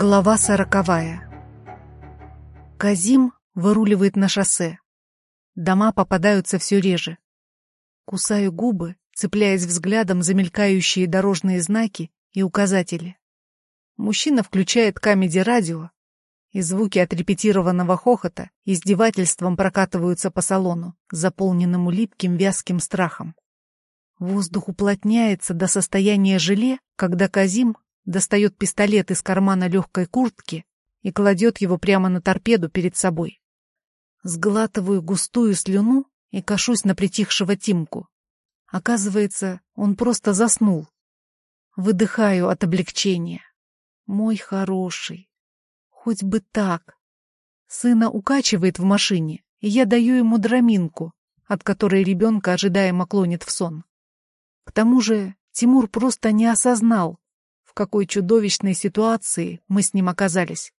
Глава сороковая. Казим выруливает на шоссе. Дома попадаются все реже. Кусаю губы, цепляясь взглядом за мелькающие дорожные знаки и указатели. Мужчина включает камеди-радио, и звуки отрепетированного хохота издевательством прокатываются по салону, заполненному липким вязким страхом. Воздух уплотняется до состояния желе, когда Казим достает пистолет из кармана легкой куртки и кладет его прямо на торпеду перед собой. Сглатываю густую слюну и кашусь на притихшего Тимку. Оказывается, он просто заснул. Выдыхаю от облегчения. Мой хороший. Хоть бы так. Сына укачивает в машине, и я даю ему драминку, от которой ребенка ожидаемо клонит в сон. К тому же Тимур просто не осознал, какой чудовищной ситуации мы с ним оказались.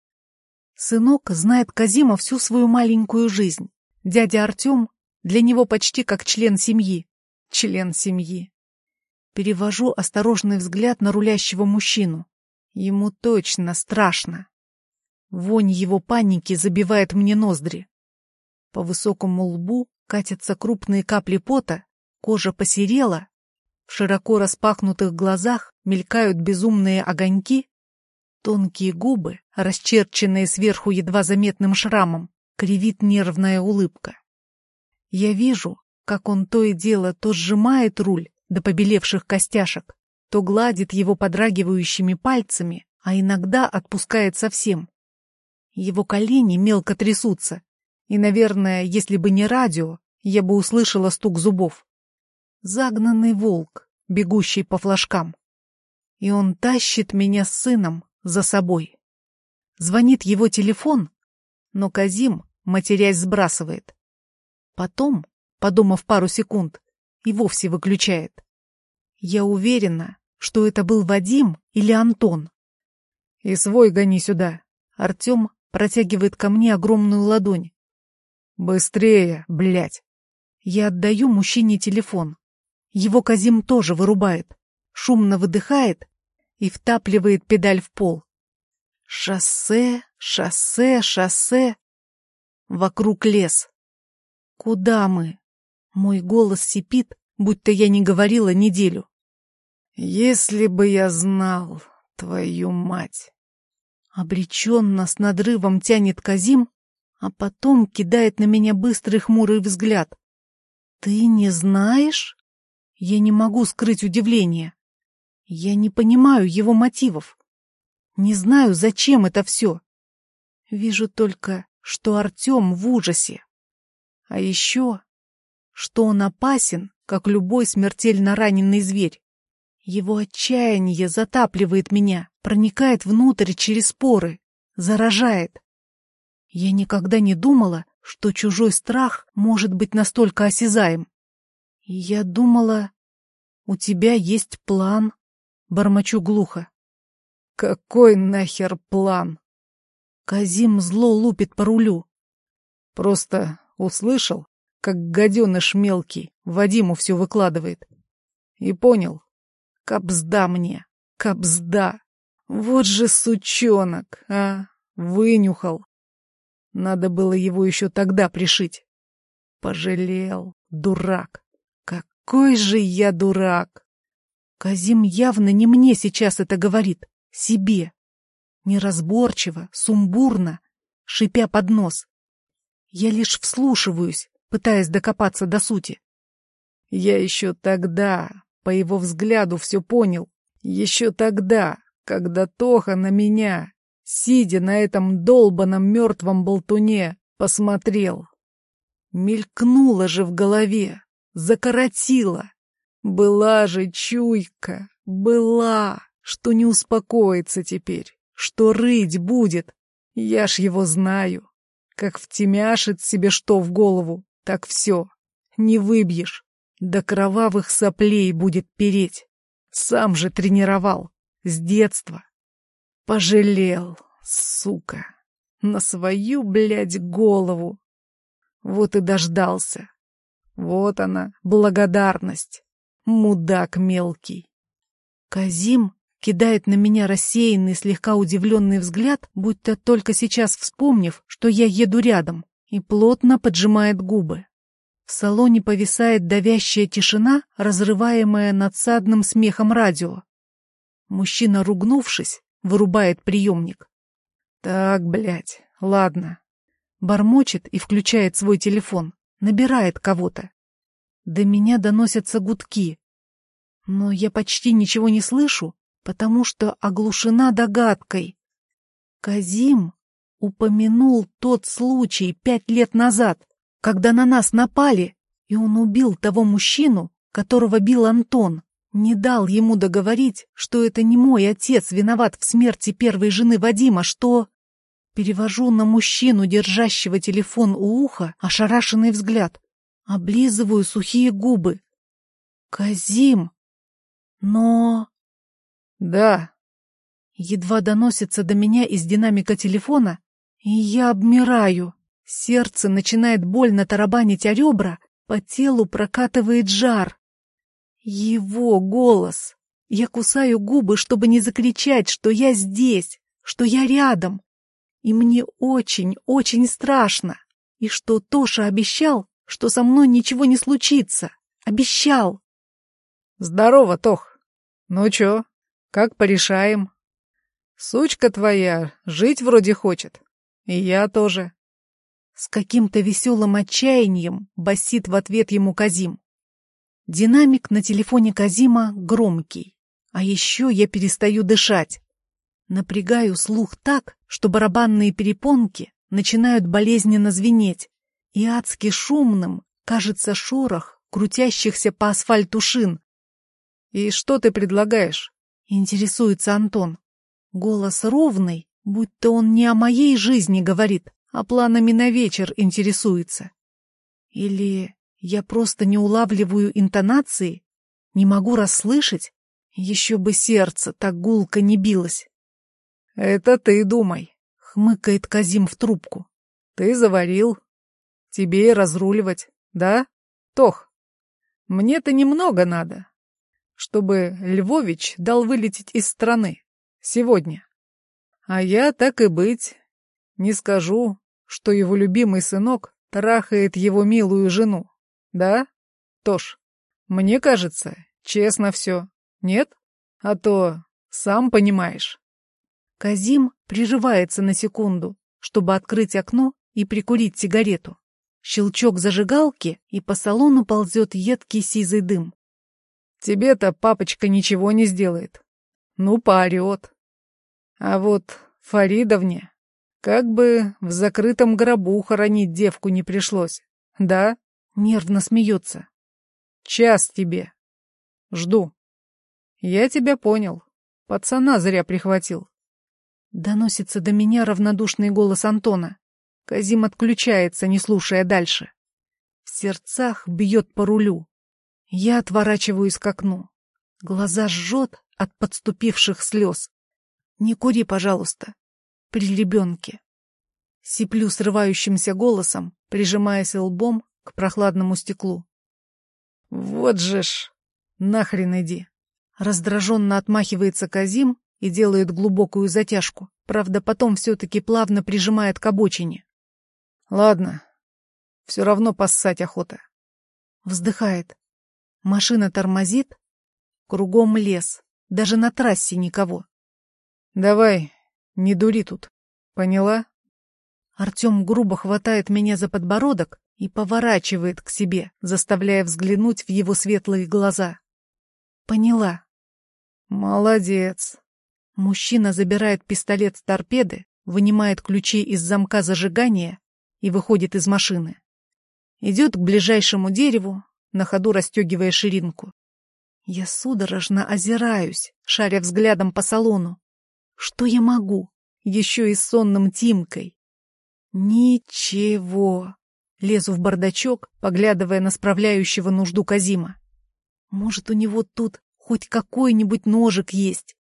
Сынок знает Казима всю свою маленькую жизнь. Дядя Артем для него почти как член семьи. Член семьи. Перевожу осторожный взгляд на рулящего мужчину. Ему точно страшно. Вонь его паники забивает мне ноздри. По высокому лбу катятся крупные капли пота, кожа посерела, в широко распахнутых глазах мелькают безумные огоньки, тонкие губы, расчерченные сверху едва заметным шрамом, кривит нервная улыбка. Я вижу, как он то и дело то сжимает руль до побелевших костяшек, то гладит его подрагивающими пальцами, а иногда отпускает совсем. Его колени мелко трясутся, и, наверное, если бы не радио, я бы услышала стук зубов. Загнанный волк, бегущий по флажкам. И он тащит меня с сыном за собой. Звонит его телефон, но Казим, матерясь, сбрасывает. Потом, подумав пару секунд, и вовсе выключает. Я уверена, что это был Вадим или Антон. И свой гони сюда. Артем протягивает ко мне огромную ладонь. Быстрее, блядь. Я отдаю мужчине телефон. Его Казим тоже вырубает, шумно выдыхает и втапливает педаль в пол. Шоссе, шоссе, шоссе. Вокруг лес. Куда мы? Мой голос сипит, будто я не говорила неделю. Если бы я знал, твою мать. Обреченно с надрывом тянет Казим, а потом кидает на меня быстрый хмурый взгляд. Ты не знаешь? Я не могу скрыть удивление. Я не понимаю его мотивов. Не знаю, зачем это все. Вижу только, что Артем в ужасе. А еще, что он опасен, как любой смертельно раненый зверь. Его отчаяние затапливает меня, проникает внутрь через поры, заражает. Я никогда не думала, что чужой страх может быть настолько осязаем. «Я думала, у тебя есть план?» Бормочу глухо. «Какой нахер план?» Казим зло лупит по рулю. Просто услышал, как гаденыш мелкий Вадиму все выкладывает. И понял. Капзда мне, капзда. Вот же сучонок, а, вынюхал. Надо было его еще тогда пришить. Пожалел, дурак. Какой же я дурак! Казим явно не мне сейчас это говорит, себе. Неразборчиво, сумбурно, шипя под нос. Я лишь вслушиваюсь, пытаясь докопаться до сути. Я еще тогда, по его взгляду, все понял. Еще тогда, когда Тоха на меня, сидя на этом долбанном мертвом болтуне, посмотрел. Мелькнуло же в голове, закоротила. Была же чуйка, была, что не успокоится теперь, что рыть будет. Я ж его знаю. Как втемяшит себе что в голову, так все. Не выбьешь. До кровавых соплей будет переть. Сам же тренировал. С детства. Пожалел, сука. На свою, блядь, голову. Вот и дождался. Вот она, благодарность. Мудак мелкий. Казим кидает на меня рассеянный, слегка удивленный взгляд, будто только сейчас вспомнив, что я еду рядом, и плотно поджимает губы. В салоне повисает давящая тишина, разрываемая надсадным смехом радио. Мужчина, ругнувшись, вырубает приемник. «Так, блядь, ладно». Бормочет и включает свой телефон, набирает кого-то. До меня доносятся гудки. Но я почти ничего не слышу, потому что оглушена догадкой. Казим упомянул тот случай пять лет назад, когда на нас напали, и он убил того мужчину, которого бил Антон. Не дал ему договорить, что это не мой отец виноват в смерти первой жены Вадима, что... Перевожу на мужчину, держащего телефон у уха, ошарашенный взгляд. Облизываю сухие губы. Казим! Но... Да. Едва доносится до меня из динамика телефона, и я обмираю. Сердце начинает больно тарабанить о ребра, по телу прокатывает жар. Его голос. Я кусаю губы, чтобы не закричать, что я здесь, что я рядом. И мне очень, очень страшно. И что Тоша обещал, что со мной ничего не случится. Обещал. Здорово, Тох. Ну чё, как порешаем? Сучка твоя жить вроде хочет. И я тоже. С каким-то веселым отчаянием басит в ответ ему Казим. Динамик на телефоне Казима громкий. А еще я перестаю дышать. Напрягаю слух так, что барабанные перепонки начинают болезненно звенеть, и адски шумным кажется шорох крутящихся по асфальту шин. «И что ты предлагаешь?» — интересуется Антон. Голос ровный, будто он не о моей жизни говорит, а планами на вечер интересуется. Или я просто не улавливаю интонации, не могу расслышать? Еще бы сердце так гулко не билось. «Это ты думай», — хмыкает Казим в трубку. «Ты заварил. Тебе и разруливать, да, Тох? Мне-то немного надо, чтобы Львович дал вылететь из страны. Сегодня. А я, так и быть, не скажу, что его любимый сынок трахает его милую жену. Да, Тош? Мне кажется, честно все. Нет? А то, сам понимаешь. Казим приживается на секунду, чтобы открыть окно и прикурить сигарету. Щелчок зажигалки, и по салону ползет едкий сизый дым. Тебе-то папочка ничего не сделает. Ну, поорет. А вот Фаридовне как бы в закрытом гробу хоронить девку не пришлось. Да? Нервно смеется. Час тебе. Жду. Я тебя понял. Пацана зря прихватил. Доносится до меня равнодушный голос Антона. Казим отключается, не слушая дальше. В сердцах бьет по рулю. Я отворачиваюсь к окну. Глаза жжет от подступивших слез. Не кури, пожалуйста при ребенке. Сиплю срывающимся голосом, прижимаясь лбом к прохладному стеклу. «Вот же ж! Нахрен иди!» Раздраженно отмахивается Казим и делает глубокую затяжку. Правда, потом все-таки плавно прижимает к обочине. «Ладно, все равно поссать охота». Вздыхает. Машина тормозит. Кругом лес. Даже на трассе никого. «Давай, не дури тут. Поняла? Артем грубо хватает меня за подбородок и поворачивает к себе, заставляя взглянуть в его светлые глаза. Поняла. Молодец. Мужчина забирает пистолет с торпеды, вынимает ключи из замка зажигания и выходит из машины. Идет к ближайшему дереву, на ходу расстегивая ширинку. Я судорожно озираюсь, шаря взглядом по салону. Что я могу? Еще и с сонным Тимкой. Ничего. Лезу в бардачок, поглядывая на справляющего нужду Казима. Может, у него тут хоть какой-нибудь ножик есть.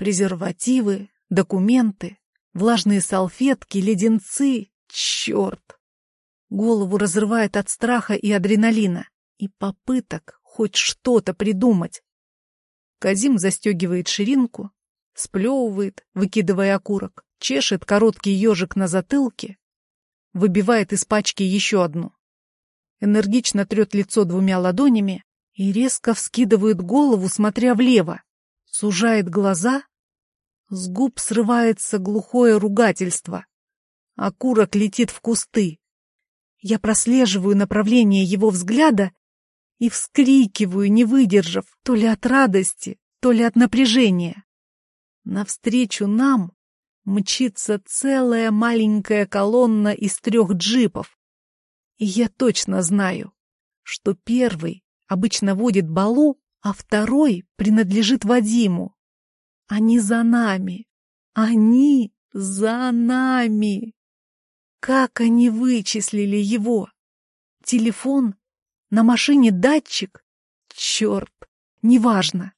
Презервативы, документы, влажные салфетки, леденцы. Черт! Голову разрывает от страха и адреналина, и попыток хоть что-то придумать. Казим застегивает ширинку, сплевывает, выкидывая окурок, чешет короткий ежик на затылке, выбивает из пачки еще одну. Энергично трет лицо двумя ладонями и резко вскидывает голову, смотря влево, сужает глаза, с губ срывается глухое ругательство. Окурок летит в кусты. Я прослеживаю направление его взгляда и вскрикиваю, не выдержав, то ли от радости, то ли от напряжения. Навстречу нам мчится целая маленькая колонна из трех джипов. И я точно знаю, что первый обычно водит Балу, а второй принадлежит Вадиму. Они за нами. Они за нами. Как они вычислили его? Телефон? На машине датчик? Черт, неважно.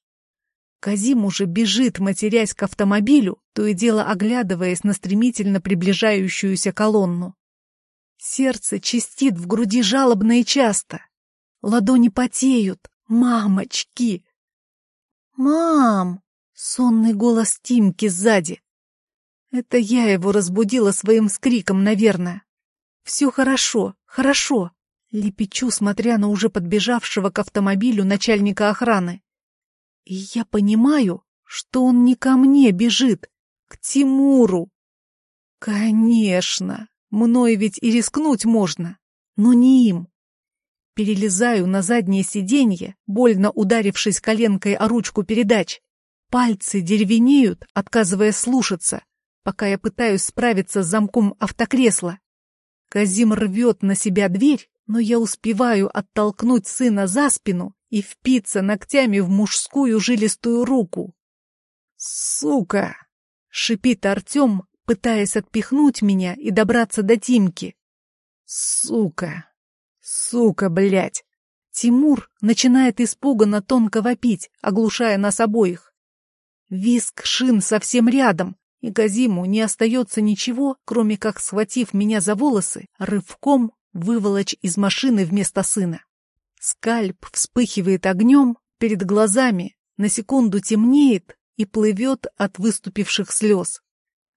Казим уже бежит, матерясь к автомобилю, то и дело оглядываясь на стремительно приближающуюся колонну. Сердце чистит в груди жалобно и часто. Ладони потеют. Мамочки! Мам! Сонный голос Тимки сзади. Это я его разбудила своим скриком, наверное. Все хорошо, хорошо. Лепечу, смотря на уже подбежавшего к автомобилю начальника охраны. И я понимаю, что он не ко мне бежит, к Тимуру. Конечно, мной ведь и рискнуть можно, но не им. Перелезаю на заднее сиденье, больно ударившись коленкой о ручку передач. Пальцы деревенеют, отказывая слушаться, пока я пытаюсь справиться с замком автокресла. Казим рвет на себя дверь, но я успеваю оттолкнуть сына за спину и впиться ногтями в мужскую жилистую руку. «Сука!» — шипит Артем, пытаясь отпихнуть меня и добраться до Тимки. «Сука! Сука, блядь!» Тимур начинает испуганно тонко вопить, оглушая нас обоих. Виск шин совсем рядом, и Казиму не остается ничего, кроме как, схватив меня за волосы, рывком выволочь из машины вместо сына. Скальп вспыхивает огнем, перед глазами на секунду темнеет и плывет от выступивших слез.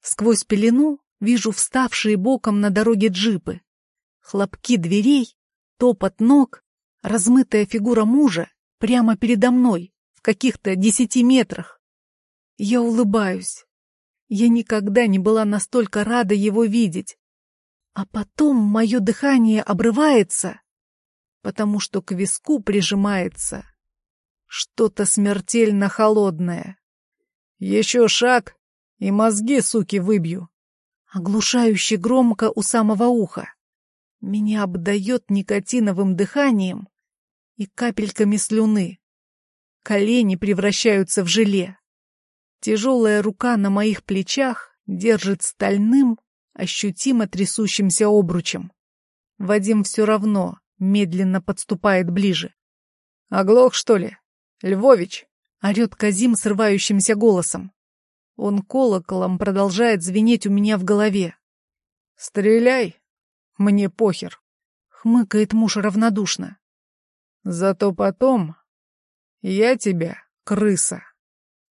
Сквозь пелену вижу вставшие боком на дороге джипы. Хлопки дверей, топот ног, размытая фигура мужа прямо передо мной, в каких-то десяти метрах. Я улыбаюсь. Я никогда не была настолько рада его видеть. А потом мое дыхание обрывается, потому что к виску прижимается что-то смертельно холодное. Еще шаг, и мозги, суки, выбью. Оглушающе громко у самого уха. Меня обдает никотиновым дыханием и капельками слюны. Колени превращаются в желе. Тяжелая рука на моих плечах держит стальным, ощутимо трясущимся обручем. Вадим все равно медленно подступает ближе. «Оглох, что ли? Львович!» — орет Казим срывающимся голосом. Он колоколом продолжает звенеть у меня в голове. «Стреляй! Мне похер!» — хмыкает муж равнодушно. «Зато потом я тебя, крыса,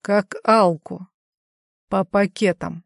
как алку, по пакетам».